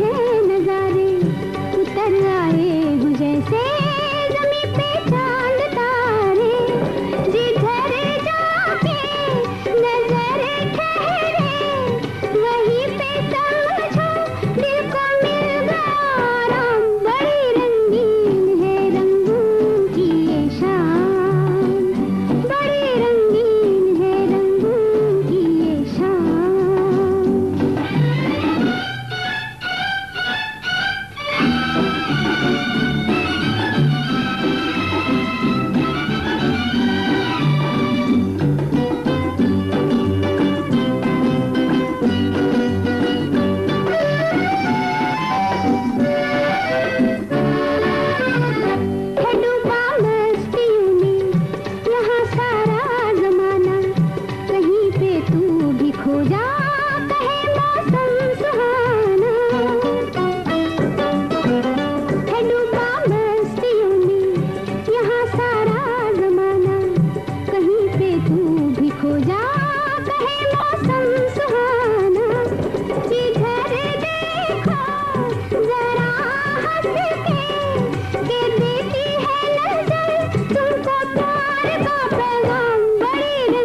हैं नजारे कैसा